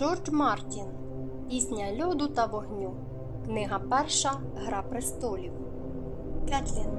Джордж Мартін Пісня льоду та вогню. Книга перша Гра престолів. Кетлін.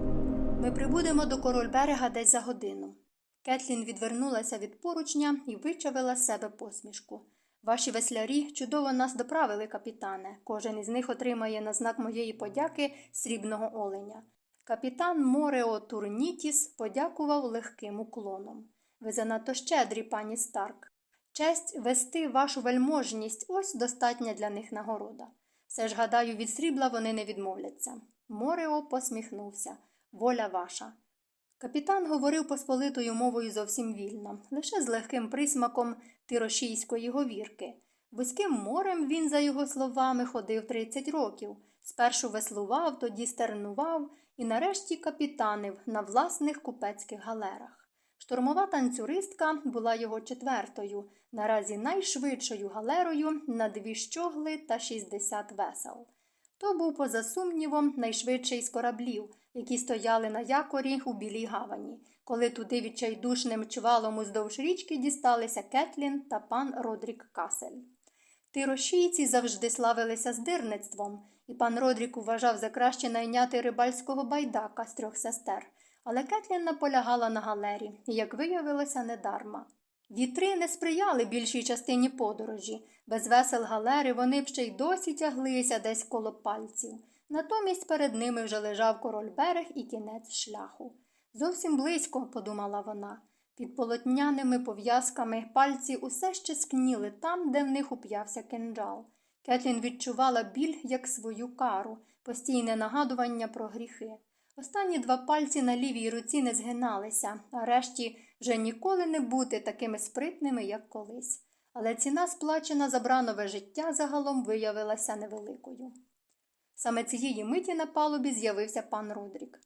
Ми прибудемо до корольберега десь за годину. Кетлін відвернулася від поручня і вичавила з себе посмішку. Ваші веслярі чудово нас доправили, капітане. Кожен із них отримає на знак моєї подяки срібного оленя. Капітан Морео Турнітіс подякував легким уклоном. Ви занадто щедрі, пані Старк. Честь вести вашу вельможність ось достатня для них нагорода. Все ж, гадаю, від срібла вони не відмовляться. Морео посміхнувся. Воля ваша. Капітан говорив посполитою мовою зовсім вільно, лише з легким присмаком тирошійської говірки. Вузьким морем він, за його словами, ходив 30 років. Спершу веслував, тоді стернував і нарешті капітанив на власних купецьких галерах. Штурмова танцюристка була його четвертою, наразі найшвидшою галерою на дві щогли та 60 весел. То був, поза сумнівом, найшвидший з кораблів, які стояли на якорі у білій гавані, коли туди відчайдушним чвалом уздовж річки дісталися Кетлін та пан Родрік Касель. Тирошійці завжди славилися здирництвом, і пан Родрік вважав за краще найняти рибальського байдака з трьох сестер. Але Кетлін наполягала на галері, як виявилося, недарма. Вітри не сприяли більшій частині подорожі. Без весел галери вони б ще й досі тяглися десь коло пальців. Натомість перед ними вже лежав король берег і кінець шляху. Зовсім близько, подумала вона. Під полотняними пов'язками пальці усе ще скніли там, де в них уп'явся кинджал. Кетлін відчувала біль як свою кару, постійне нагадування про гріхи. Останні два пальці на лівій руці не згиналися, а решті вже ніколи не бути такими спритними, як колись. Але ціна, сплачена за бранове життя, загалом виявилася невеликою. Саме цієї миті на палубі з'явився пан Родрік.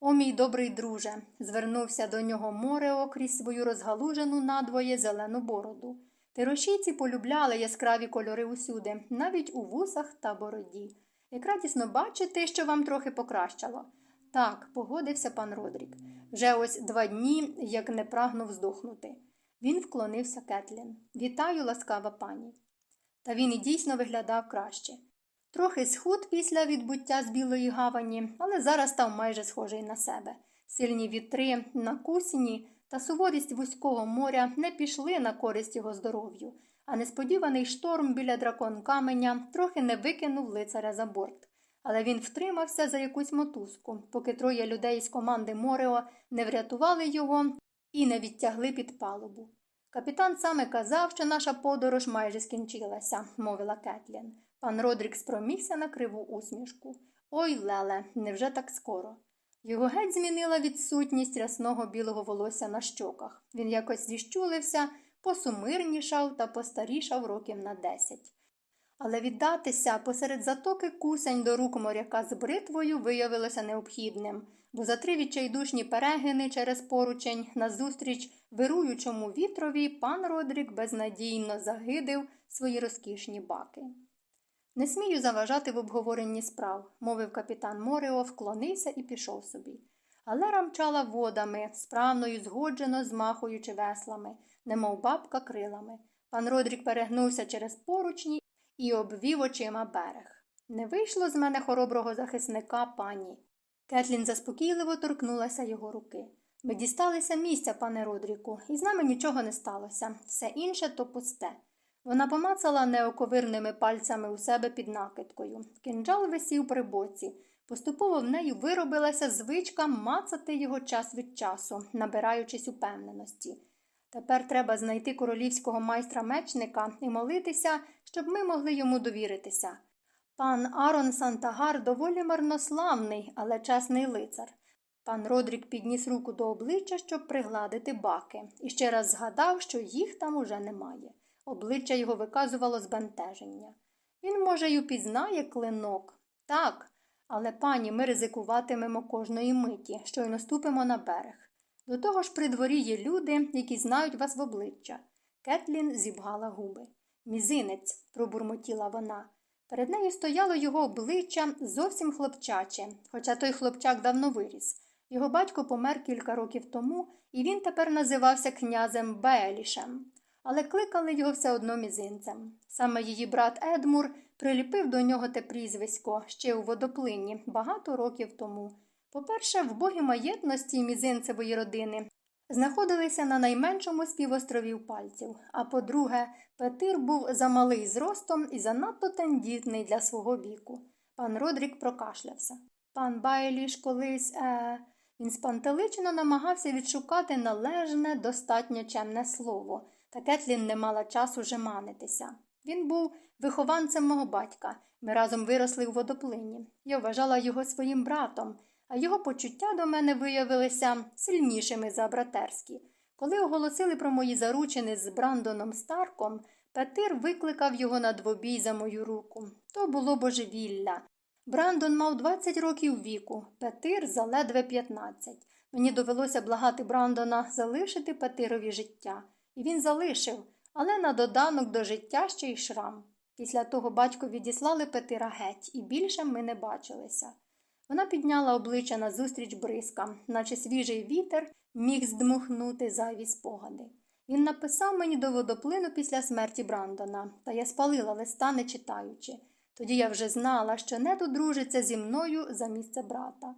О, мій добрий друже, звернувся до нього Морео крізь свою розгалужену надвоє зелену бороду. Тирошійці полюбляли яскраві кольори усюди, навіть у вусах та бороді. Як радісно бачити, що вам трохи покращало. Так, погодився пан Родрік. Вже ось два дні, як не прагнув здохнути. Він вклонився Кетлін. Вітаю, ласкава пані. Та він і дійсно виглядав краще. Трохи схуд після відбуття з білої гавані, але зараз став майже схожий на себе. Сильні вітри, накусені та суворість вузького моря не пішли на користь його здоров'ю, а несподіваний шторм біля дракон каменя трохи не викинув лицаря за борт але він втримався за якусь мотузку, поки троє людей з команди Морео не врятували його і не відтягли під палубу. Капітан саме казав, що наша подорож майже скінчилася, мовила Кетлін. Пан Родрік спромігся на криву усмішку. Ой, Леле, невже так скоро? Його геть змінила відсутність рясного білого волосся на щоках. Він якось зіщулився, посумирнішав та постарішав років на десять. Але віддатися посеред затоки кусень до рук моряка з бритвою виявилося необхідним, бо за три відчайдушні перегини через поручень назустріч вируючому вітрові пан Родрік безнадійно загидив свої розкішні баки. Не смію заважати в обговоренні справ, мовив капітан Морео, вклонився і пішов собі. Але рамчала водами, справною згоджено змахуючи веслами, немов бабка крилами. Пан Родрік перегнувся через поручні і обвів очима берег. Не вийшло з мене хороброго захисника пані. Кетлін заспокійливо торкнулася його руки. Ми дісталися місця, пане Родріку, і з нами нічого не сталося. Все інше то пусте. Вона помацала неоковирними пальцями у себе під накидкою. Кинджал висів при боці. Поступово в неї виробилася звичка мацати його час від часу, набираючись упевненості. Тепер треба знайти королівського майстра мечника і молитися, щоб ми могли йому довіритися. Пан Арон Сантагар доволі марнославний, але чесний лицар. Пан Родрік підніс руку до обличчя, щоб пригладити баки, і ще раз згадав, що їх там уже немає. Обличчя його виказувало збентеження. Він, може, й упізнає клинок. Так, але пані, ми ризикуватимемо кожної миті, щойно ступимо на берег. До того ж при дворі є люди, які знають вас в обличчя. Кетлін зібгала губи. Мізинець, пробурмотіла вона. Перед нею стояло його обличчя зовсім хлопчаче, хоча той хлопчак давно виріс. Його батько помер кілька років тому, і він тепер називався князем Беелішем. але кликали його все одно мізинцем. Саме її брат Едмур приліпив до нього те прізвисько ще у водоплині багато років тому. По-перше, в богі маєтності мізинцевої родини знаходилися на найменшому співострові пальців, а по-друге, Петир був замалий зростом і занадто тендітний для свого віку. Пан Родрік прокашлявся. Пан Байліш колись е. Він спантеличено намагався відшукати належне, достатньо чемне слово, та Кетлін не мала часу жеманитися. Він був вихованцем мого батька. Ми разом виросли у водоплині. Я вважала його своїм братом, а його почуття до мене виявилися сильнішими за братерські. Коли оголосили про мої заручини з Брандоном Старком, Петир викликав його на двобій за мою руку. То було божевілля. Брандон мав 20 років віку, Петир заледве 15. Мені довелося благати Брандона залишити Петирові життя. І він залишив, але на доданок до життя ще й шрам. Після того батько відіслали Петира геть, і більше ми не бачилися. Вона підняла обличчя назустріч бризкам, наче свіжий вітер міг здмухнути зайві спогади. Він написав мені до водоплину після смерті Брандона, та я спалила листа, не читаючи. Тоді я вже знала, що нед одружиться зі мною за місце брата.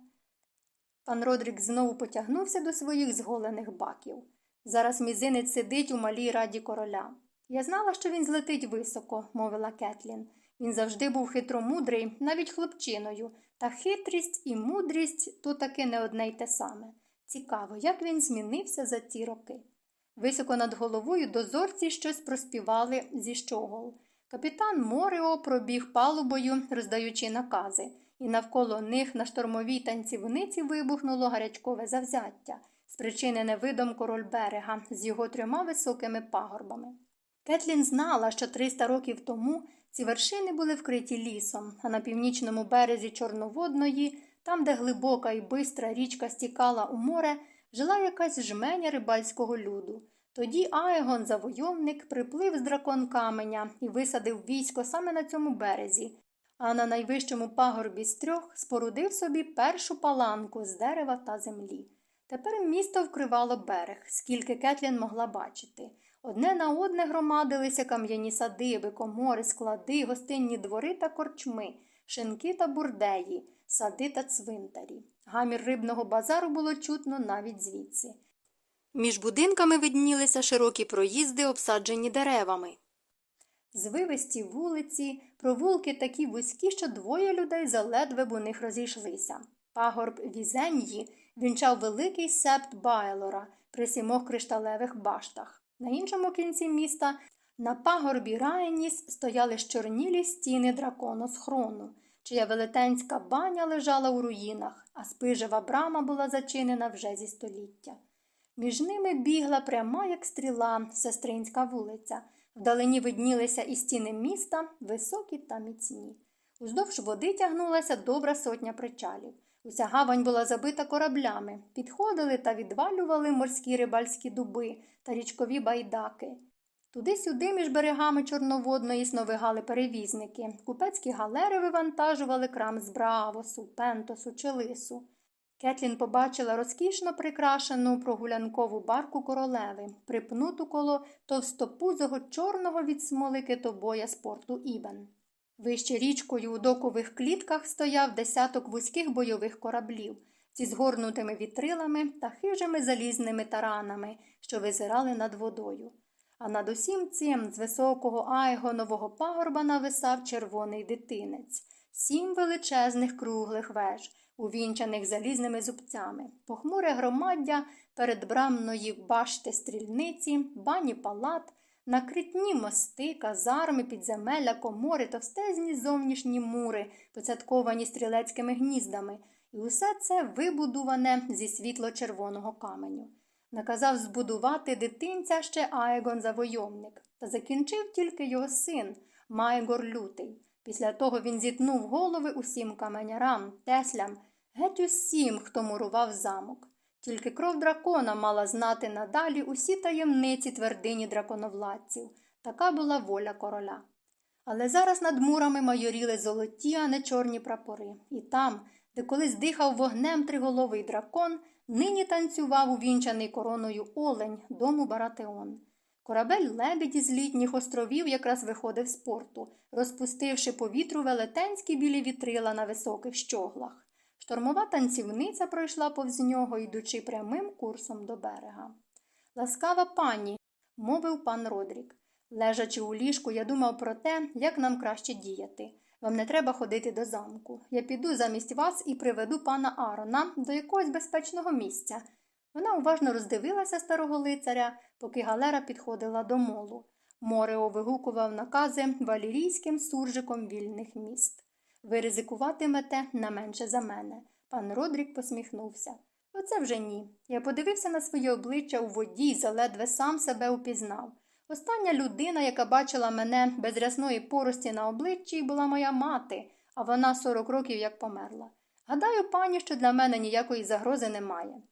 Пан Родрік знову потягнувся до своїх зголених баків. Зараз мізинець сидить у малій раді короля. Я знала, що він злетить високо, мовила Кетлін. Він завжди був хитромудрий, навіть хлопчиною, та хитрість і мудрість то таки не одне й те саме. Цікаво, як він змінився за ці роки. Високо над головою дозорці щось проспівали зі щогол. Капітан Морео пробіг палубою, роздаючи накази, і навколо них на штормовій танцівниці вибухнуло гарячкове завзяття, спричинене видом король берега з його трьома високими пагорбами. Кетлін знала, що 300 років тому ці вершини були вкриті лісом, а на північному березі Чорноводної, там, де глибока і бистра річка стікала у море, жила якась жменя рибальського люду. Тоді Аегон, завойовник, приплив з дракон каменя і висадив військо саме на цьому березі, а на найвищому пагорбі з трьох спорудив собі першу паланку з дерева та землі. Тепер місто вкривало берег, скільки Кетлін могла бачити. Одне на одне громадилися кам'яні садиби, комори, склади, гостинні двори та корчми, шинки та бурдеї, сади та цвинтарі. Гамір рибного базару було чутно навіть звідси. Між будинками виднілися широкі проїзди, обсаджені деревами. Звивисті вулиці, провулки такі вузькі, що двоє людей заледве б у них розійшлися. Пагорб візеньї вінчав великий септ Байлора при сімох кришталевих баштах. На іншому кінці міста на пагорбі Райніс стояли щорнілі стіни драконосхрону, чия велетенська баня лежала у руїнах, а спижева брама була зачинена вже зі століття. Між ними бігла пряма, як стріла, сестринська вулиця. Вдалині виднілися і стіни міста, високі та міцні. Уздовж води тягнулася добра сотня причалів. Уся гавань була забита кораблями, підходили та відвалювали морські рибальські дуби та річкові байдаки. Туди-сюди між берегами Чорноводної сновигали перевізники. Купецькі галери вивантажували крам з Браавосу, Пентосу чи Лису. Кетлін побачила розкішно прикрашену прогулянкову барку королеви, припнуту коло товстопузого чорного від смоли китобоя з порту Ібен. Вище річкою у докових клітках стояв десяток вузьких бойових кораблів зі згорнутими вітрилами та хижими залізними таранами, що визирали над водою. А над усім цим з високого айгонового пагорба нависав червоний дитинець, сім величезних круглих веж увінчаних залізними зубцями, похмуре громаддя передбрамної башти стрільниці, бані палат, накритні мости, казарми, підземелля, комори, товстезні зовнішні мури, поцятковані стрілецькими гніздами, і усе це вибудуване зі світло-червоного каменю. Наказав збудувати дитинця ще Аегон завойовник, та закінчив тільки його син, Майгор Лютий. Після того він зітнув голови усім каменярам, теслям, геть усім, хто мурував замок. Тільки кров дракона мала знати надалі усі таємниці твердині драконовладців. Така була воля короля. Але зараз над мурами майоріли золоті, а не чорні прапори, і там, де колись дихав вогнем триголовий дракон, нині танцював увінчаний короною олень дому Баратеон. Корабель лебеді з літніх островів якраз виходив з порту, розпустивши по вітру велетенські білі вітрила на високих щоглах. Штормова танцівниця пройшла повз нього, йдучи прямим курсом до берега. Ласкава пані, мовив пан Родрік. Лежачи у ліжку, я думав про те, як нам краще діяти. Вам не треба ходити до замку. Я піду замість вас і приведу пана Арона до якогось безпечного місця. Вона уважно роздивилася старого лицаря, поки галера підходила до молу. Морео вигукував накази валірійським суржиком вільних міст. Ви ризикуватимете на менше за мене. Пан Родрік посміхнувся. Оце вже ні. Я подивився на своє обличчя у воді і заледве сам себе упізнав. Остання людина, яка бачила мене без рясної порості на обличчі, була моя мати, а вона сорок років як померла. Гадаю, пані, що для мене ніякої загрози немає.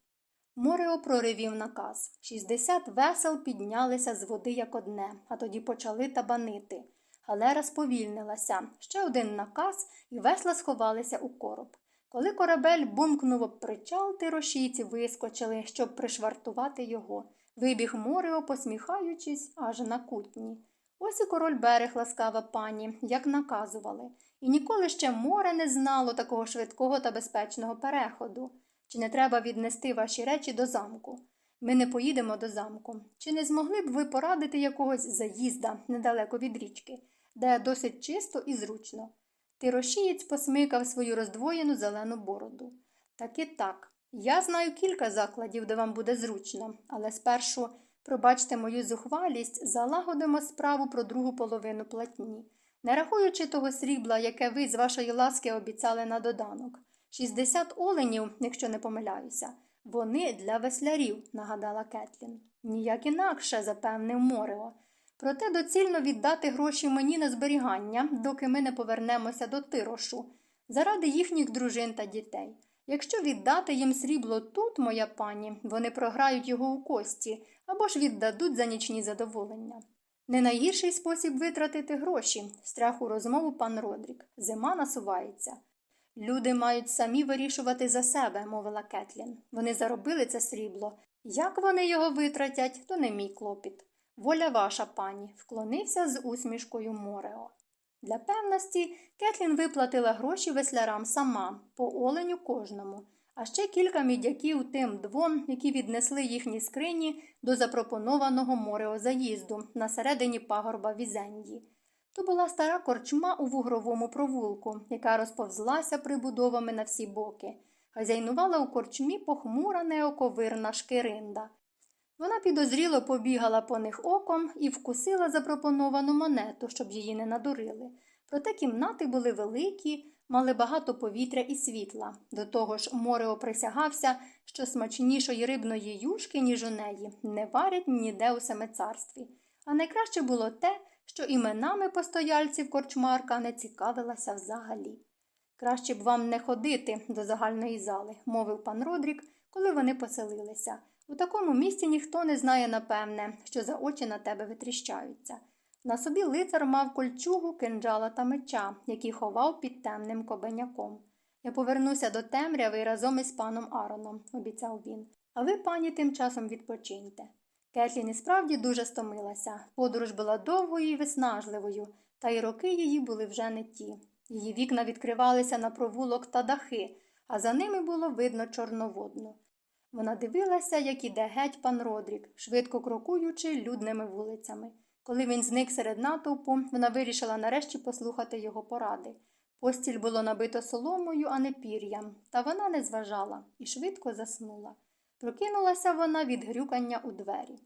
Морео проривів наказ. Шістдесят весел піднялися з води як одне, а тоді почали табанити. Галера сповільнилася. Ще один наказ, і весла сховалися у короб. Коли корабель бумкнув об причал, тирошійці вискочили, щоб пришвартувати його. Вибіг Морео, посміхаючись, аж на кутні. Ось і король берег, ласкава пані, як наказували, і ніколи ще море не знало такого швидкого та безпечного переходу. Чи не треба віднести ваші речі до замку? Ми не поїдемо до замку. Чи не змогли б ви порадити якогось заїзда недалеко від річки, де досить чисто і зручно? Тирошієць посмикав свою роздвоєну зелену бороду. Так і так. Я знаю кілька закладів, де вам буде зручно, але спершу, пробачте мою зухвалість, залагодимо справу про другу половину платні, не рахуючи того срібла, яке ви з вашої ласки обіцяли на доданок. 60 оленів, якщо не помиляюся. Вони для веслярів, нагадала Кетлін. Ніяк інакше, запевнив Морео. Проте доцільно віддати гроші мені на зберігання, доки ми не повернемося до тирошу, заради їхніх дружин та дітей. Якщо віддати їм срібло тут, моя пані, вони програють його у кості або ж віддадуть за нічні задоволення. Не найгірший спосіб витратити гроші, страх у розмову пан Родрік. Зима насувається. Люди мають самі вирішувати за себе, мовила Кетлін. Вони заробили це срібло. Як вони його витратять, то не мій клопіт. Воля ваша, пані, вклонився з усмішкою Морео. Для певності Кетлін виплатила гроші веслярам сама, по оленю кожному, а ще кілька мідяків тим двом, які віднесли їхні скрині до запропонованого Морео заїзду на середині пагорба Візенді. То була стара корчма у вугровому провулку, яка розповзлася прибудовами на всі боки. Хазяйнувала у корчмі похмура неоковирна шкиринда. Вона підозріло побігала по них оком і вкусила запропоновану монету, щоб її не надурили. Проте кімнати були великі, мали багато повітря і світла. До того ж, Морео присягався, що смачнішої рибної юшки, ніж у неї, не варять ніде у семицарстві. А найкраще було те, що іменами постояльців корчмарка не цікавилася взагалі. Краще б вам не ходити до загальної зали, мовив пан Родрік, коли вони поселилися. У такому місці ніхто не знає, напевне, що за очі на тебе витріщаються. На собі лицар мав кольчугу, кинджала та меча, який ховав під темним кобеняком. Я повернуся до темряви разом із паном Ароном, обіцяв він. А ви, пані, тим часом відпочиньте. Кетлін і справді дуже стомилася. Подорож була довгою і виснажливою, та й роки її були вже не ті. Її вікна відкривалися на провулок та дахи, а за ними було видно чорноводну. Вона дивилася, як іде геть пан Родрік, швидко крокуючи людними вулицями. Коли він зник серед натовпу, вона вирішила нарешті послухати його поради. Постіль було набито соломою, а не пір'ям, та вона не зважала і швидко заснула. Прокинулася вона від грюкання у двері.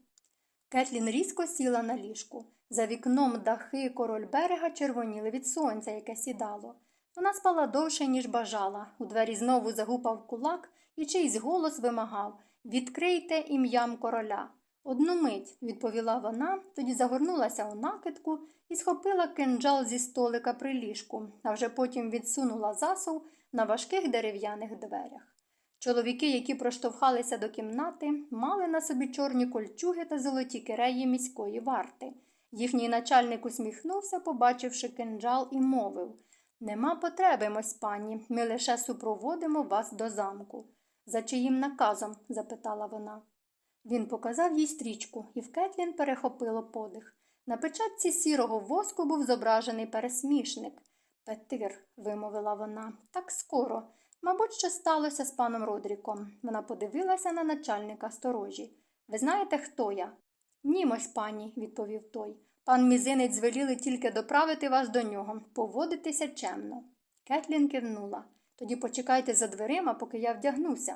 Кетлін різко сіла на ліжку. За вікном дахи король берега червоніли від сонця, яке сідало. Вона спала довше, ніж бажала. У двері знову загупав кулак і чийсь голос вимагав Відкрийте ім'ям короля. Одну мить, відповіла вона, тоді загорнулася у накидку і схопила кинджал зі столика при ліжку, а вже потім відсунула засув на важких дерев'яних дверях. Чоловіки, які проштовхалися до кімнати, мали на собі чорні кольчуги та золоті киреї міської варти. Їхній начальник усміхнувся, побачивши кинджал, і мовив Нема потреби, мось пані, ми лише супроводимо вас до замку. За чиїм наказом? запитала вона. Він показав їй стрічку, і в Кетлін перехопило подих. На печатці сірого воску був зображений пересмішник. Петир, вимовила вона, так скоро. Мабуть, що сталося з паном Родріком. Вона подивилася на начальника сторожі. Ви знаєте, хто я? Ні, мось пані, відповів той. Пан мізинець звеліли тільки доправити вас до нього, поводитися чемно. Кетлін кивнула. Тоді почекайте за дверима, поки я вдягнуся.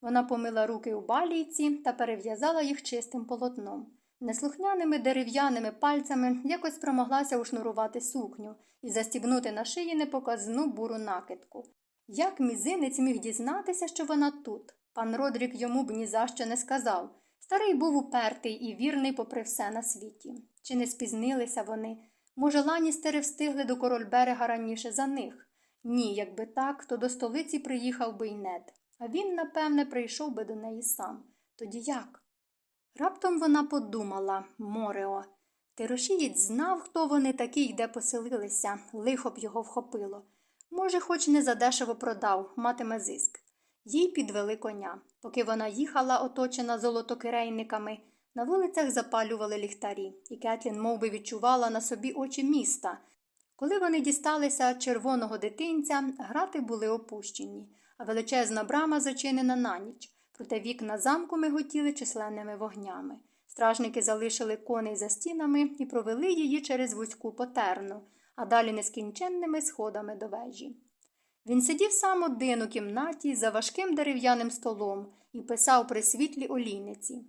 Вона помила руки у балійці та перев'язала їх чистим полотном. Неслухняними дерев'яними пальцями якось промоглася ушнурувати сукню і застібнути на шиї непоказну буру накидку. Як мізинець міг дізнатися, що вона тут? Пан Родрік йому б ні за що не сказав. Старий був упертий і вірний попри все на світі. Чи не спізнилися вони? Може, ланістери встигли до король берега раніше за них? Ні, якби так, то до столиці приїхав би й нед. А він, напевне, прийшов би до неї сам. Тоді як? Раптом вона подумала Морео. Тирошієць знав, хто вони такі й де поселилися, лихо б його вхопило. Може, хоч не задешево продав, матиме зиск. Їй підвели коня. Поки вона їхала, оточена золотокирейниками, на вулицях запалювали ліхтарі, і Кетлін мов би, відчувала на собі очі міста. Коли вони дісталися червоного дитинця, грати були опущені, а величезна брама зачинена на ніч, проте вікна замку миготіли численними вогнями. Стражники залишили коней за стінами і провели її через вузьку потерну, а далі нескінченними сходами до вежі. Він сидів сам один у кімнаті за важким дерев'яним столом і писав при світлі олійниці.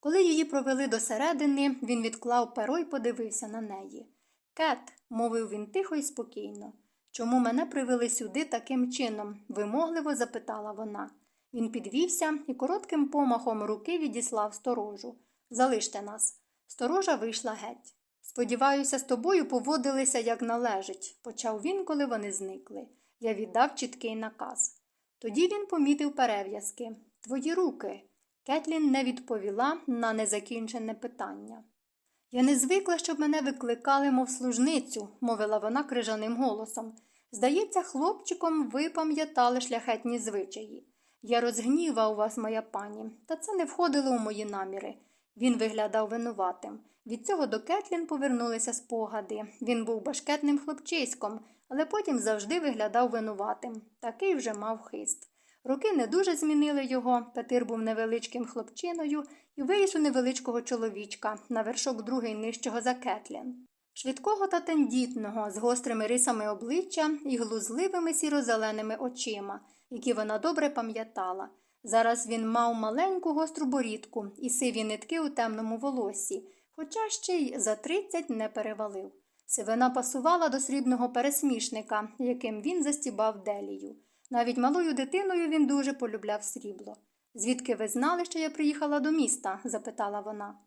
Коли її провели до середини, він відклав перо й подивився на неї. Кет, мовив він тихо і спокійно. Чому мене привели сюди таким чином? вимогливо запитала вона. Він підвівся і коротким помахом руки відіслав сторожу. Залиште нас. Сторожа вийшла геть. Сподіваюся, з тобою поводилися як належить, почав він, коли вони зникли. Я віддав чіткий наказ. Тоді він помітив перев'язки. Твої руки. Кетлін не відповіла на незакінчене питання. Я не звикла, щоб мене викликали, мов служницю, мовила вона крижаним голосом. Здається, хлопчиком ви пам'ятали шляхетні звичаї. Я розгнівав вас, моя пані, та це не входило у мої наміри. Він виглядав винуватим. Від цього до Кетлін повернулися спогади. Він був башкетним хлопчиськом, але потім завжди виглядав винуватим. Такий вже мав хист. Роки не дуже змінили його. Петир був невеличким хлопчиною і виріс у невеличкого чоловічка, на вершок другий нижчого за Кетлін. Швидкого та тендітного, з гострими рисами обличчя і глузливими сіро-зеленими очима, які вона добре пам'ятала. Зараз він мав маленьку гостру борідку і сиві нитки у темному волосі, хоча ще й за тридцять не перевалив. Сивина пасувала до срібного пересмішника, яким він застібав делію. Навіть малою дитиною він дуже полюбляв срібло. Звідки ви знали, що я приїхала до міста? запитала вона.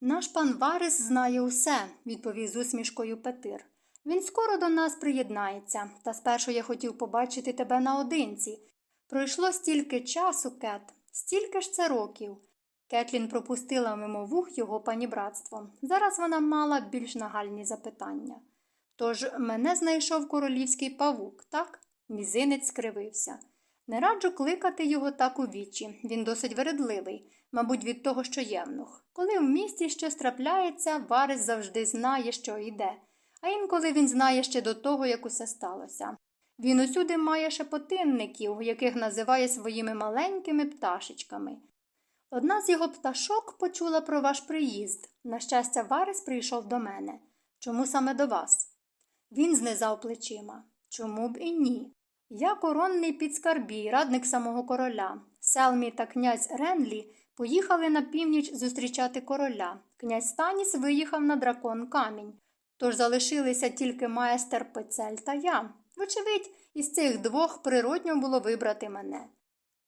Наш пан Варис знає усе, відповів з усмішкою Петир. Він скоро до нас приєднається, та спершу я хотів побачити тебе наодинці. Пройшло стільки часу, Кет, стільки ж це років. Кетлін пропустила мимо вух його панібратство. Зараз вона мала більш нагальні запитання. Тож мене знайшов королівський павук, так? Мізинець скривився. Не раджу кликати його так у вічі. Він досить вередливий, мабуть, від того, що євнух. Коли в місті щось трапляється, Варис завжди знає, що йде, а інколи він знає ще до того, як усе сталося. Він усюди має шепотинників, яких називає своїми маленькими пташечками. Одна з його пташок почула про ваш приїзд. На щастя, Варис прийшов до мене. Чому саме до вас? Він знизав плечима. Чому б і ні? Я коронний підскарбій, радник самого короля. Селмі та князь Ренлі поїхали на північ зустрічати короля. Князь Станіс виїхав на дракон камінь. Тож залишилися тільки майстер Пецель та я. Вочевидь, із цих двох природньо було вибрати мене.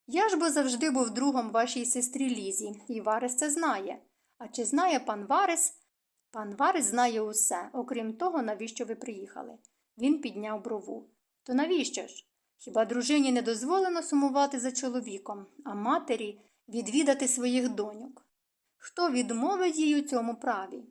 Я ж бо завжди був другом вашій сестрі Лізі, і Варис це знає. А чи знає пан Варис? Пан Варис знає усе, окрім того, навіщо ви приїхали. Він підняв брову. То навіщо ж? Хіба дружині не дозволено сумувати за чоловіком, а матері відвідати своїх доньок? Хто відмовить їй у цьому праві?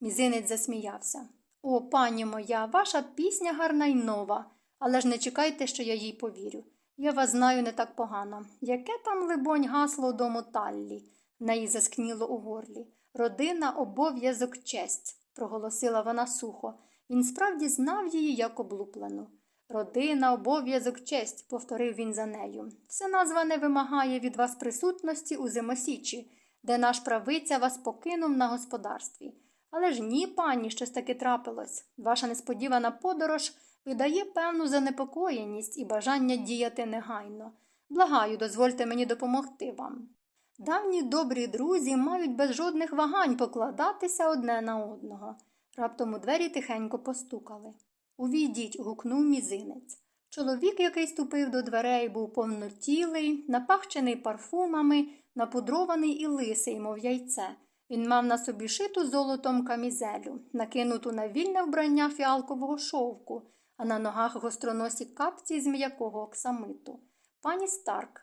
Мізинець засміявся. О, пані моя, ваша пісня гарна й нова, але ж не чекайте, що я їй повірю. Я вас знаю не так погано. Яке там, либонь, гасло дому Таллі? В неї заскніло у горлі. Родина, обов'язок, честь, проголосила вона сухо. Він справді знав її як облуплену. Родина, обов'язок, честь, повторив він за нею. Все назва не вимагає від вас присутності у зимосічі, де наш правиця вас покинув на господарстві. Але ж ні, пані, щось таки трапилось. Ваша несподівана подорож видає певну занепокоєність і бажання діяти негайно. Благаю, дозвольте мені допомогти вам. Давні добрі друзі мають без жодних вагань покладатися одне на одного. Раптом у двері тихенько постукали. Увійдіть, гукнув мізинець. Чоловік, який ступив до дверей, був повнотілий, напахчений парфумами, напудрований і лисий, мов яйце. Він мав на собі шиту золотом камізелю, накинуту на вільне вбрання фіалкового шовку, а на ногах гостроносі капці з м'якого оксамиту. Пані Старк,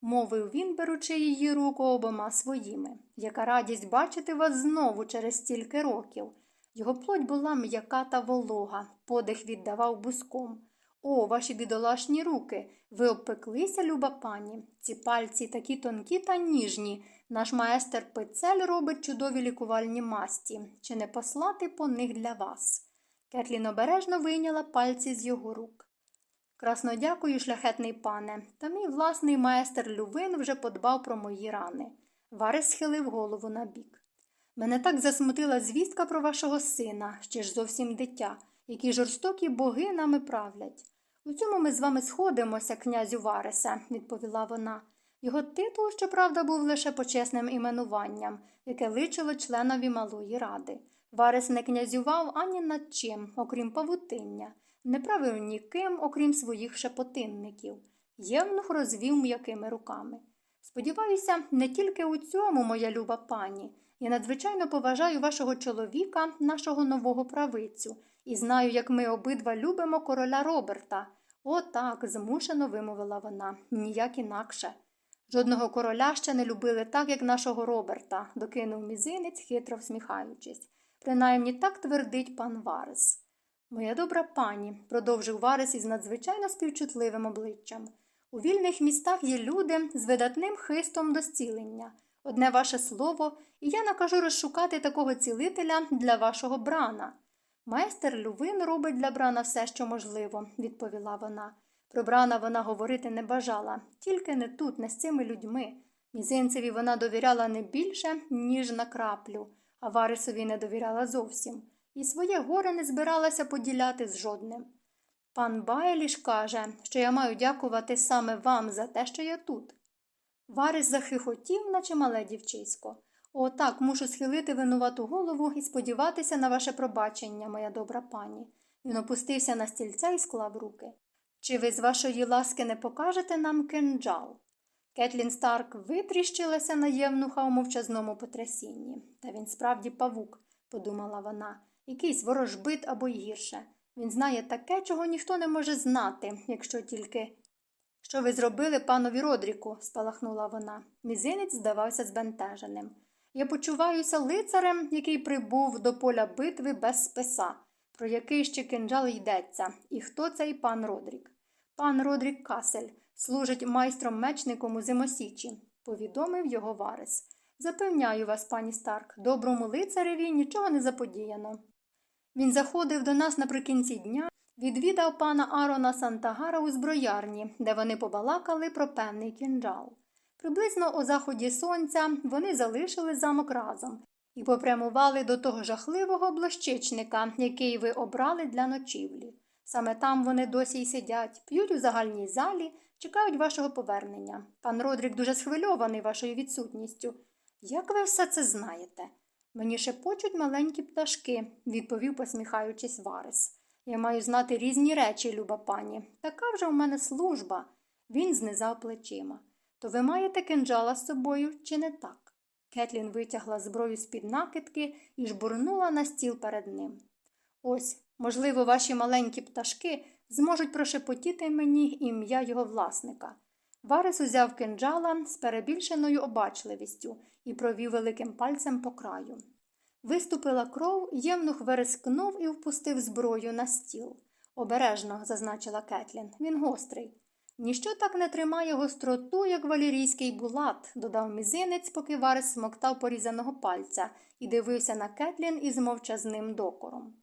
мовив він, беручи її руку обома своїми. Яка радість бачити вас знову через стільки років. Його плоть була м'яка та волога, подих віддавав буском. О, ваші бідолашні руки. Ви обпеклися, люба пані. Ці пальці такі тонкі та ніжні. Наш майстер Пицель робить чудові лікувальні масті. Чи не послати по них для вас? Кетлін обережно вийняла пальці з його рук. Красно дякую, шляхетний пане, та мій власний майстер Лювин вже подбав про мої рани. Варис схилив голову набік. Мене так засмутила звістка про вашого сина, ще ж зовсім дитя, які жорстокі боги нами правлять. У цьому ми з вами сходимося, князю Вариса, відповіла вона. Його титул, щоправда, був лише почесним іменуванням, яке личило членові малої ради. Варис не князював ані над чим, окрім павутиння, не правив ніким, окрім своїх шепотинників. Євнух розвів м'якими руками. Сподіваюся, не тільки у цьому, моя люба пані. Я надзвичайно поважаю вашого чоловіка, нашого нового правицю, і знаю, як ми обидва любимо короля Роберта. О, так, змушено вимовила вона, ніяк інакше. Жодного короля ще не любили так, як нашого Роберта, докинув мізинець, хитро всміхаючись. Принаймні так твердить пан Варес. Моя добра пані, продовжив Варес із надзвичайно співчутливим обличчям. У вільних містах є люди з видатним хистом до зцілення. Одне ваше слово, і я накажу розшукати такого цілителя для вашого брана. Майстер Лювин робить для брана все, що можливо, відповіла вона. Про брана вона говорити не бажала, тільки не тут, не з цими людьми. Мізинцеві вона довіряла не більше, ніж на краплю, а Варисові не довіряла зовсім, і своє горе не збиралася поділяти з жодним. Пан Байліш каже, що я маю дякувати саме вам за те, що я тут. Варис захихотів, наче мале дівчисько. О, так, мушу схилити винувату голову і сподіватися на ваше пробачення, моя добра пані. Він опустився на стільця і склав руки. Чи ви з вашої ласки не покажете нам кинджал? Кетлін Старк витріщилася на євнуха у мовчазному потрясінні. Та він справді павук, подумала вона, якийсь ворожбит або й гірше. Він знає таке, чого ніхто не може знати, якщо тільки. Що ви зробили панові Родріку? спалахнула вона. Мізинець здавався збентеженим. Я почуваюся лицарем, який прибув до поля битви без списа, про який ще кинджал йдеться, і хто цей пан Родрік. Пан Родрік Касель служить майстром мечником у зимосічі, повідомив його Варес. Запевняю вас, пані Старк, доброму лицареві нічого не заподіяно. Він заходив до нас наприкінці дня, відвідав пана Арона Сантагара у зброярні, де вони побалакали про певний кинджал. Приблизно о заході сонця вони залишили замок разом і попрямували до того жахливого блощичника, який ви обрали для ночівлі. Саме там вони досі й сидять, п'ють у загальній залі, чекають вашого повернення. Пан Родрік дуже схвильований вашою відсутністю. Як ви все це знаєте? Мені шепочуть маленькі пташки, відповів, посміхаючись, Варес. Я маю знати різні речі, люба пані. Така вже у мене служба. Він знизав плечима. То ви маєте кинджала з собою, чи не так? Кетлін витягла зброю з під накидки і жбурнула на стіл перед ним. Ось, можливо, ваші маленькі пташки зможуть прошепотіти мені ім'я його власника. Варес узяв кинджала з перебільшеною обачливістю і провів великим пальцем по краю. Виступила кров, євнух верескнув і впустив зброю на стіл. Обережно, зазначила Кетлін, він гострий. Ніщо так не тримає гостроту, як валірійський булат, додав мізинець, поки Варес смоктав порізаного пальця і дивився на Кетлін із мовчазним докором.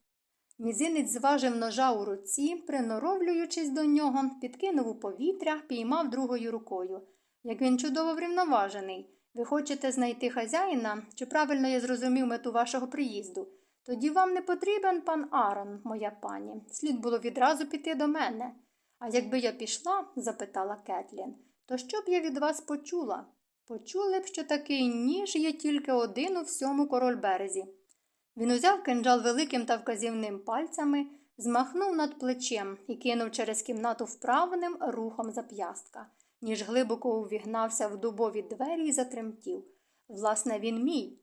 Мізинець зважив ножа у руці, приноровлюючись до нього, підкинув у повітря, піймав другою рукою. Як він чудово врівноважений. Ви хочете знайти хазяїна, чи правильно я зрозумів мету вашого приїзду? Тоді вам не потрібен пан Арон, моя пані. Слід було відразу піти до мене. А якби я пішла, запитала Кетлін, то що б я від вас почула? Почули б, що такий ніж є тільки один у всьому корольберезі. Він узяв кинджал великим та вказівним пальцями, змахнув над плечем і кинув через кімнату вправним рухом зап'ястка, ніж глибоко увігнався в дубові двері і затремтів. Власне, він мій.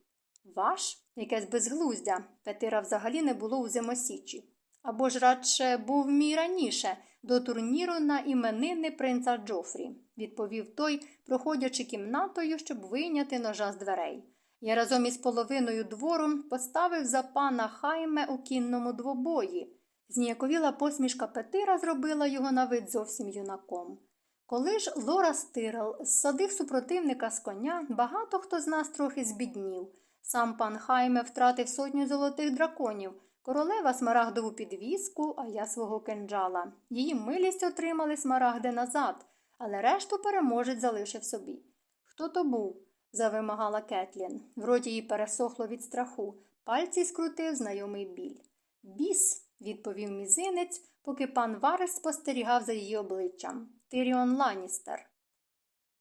Ваш? Якесь безглуздя. Петира взагалі не було у зимосічі. Або ж радше був мій раніше, до турніру на іменини принца Джофрі, відповів той, проходячи кімнатою, щоб вийняти ножа з дверей. Я разом із половиною двору поставив за пана хайме у кінному двобої. Зніяковіла посмішка Петира зробила його на вид зовсім юнаком. Коли ж Лора Стирел зсадив супротивника з коня, багато хто з нас трохи збіднів. Сам пан Хайме втратив сотню золотих драконів, королева смарагдову підвіску, а я свого кинджала. Її милість отримали смарагди назад, але решту переможець залишив собі. Хто то був? Завимагала Кетлін. В роті їй пересохло від страху, пальці скрутив знайомий біль. Біс, відповів мізинець, поки пан Варес спостерігав за її обличчям. Тиріон Ланністер.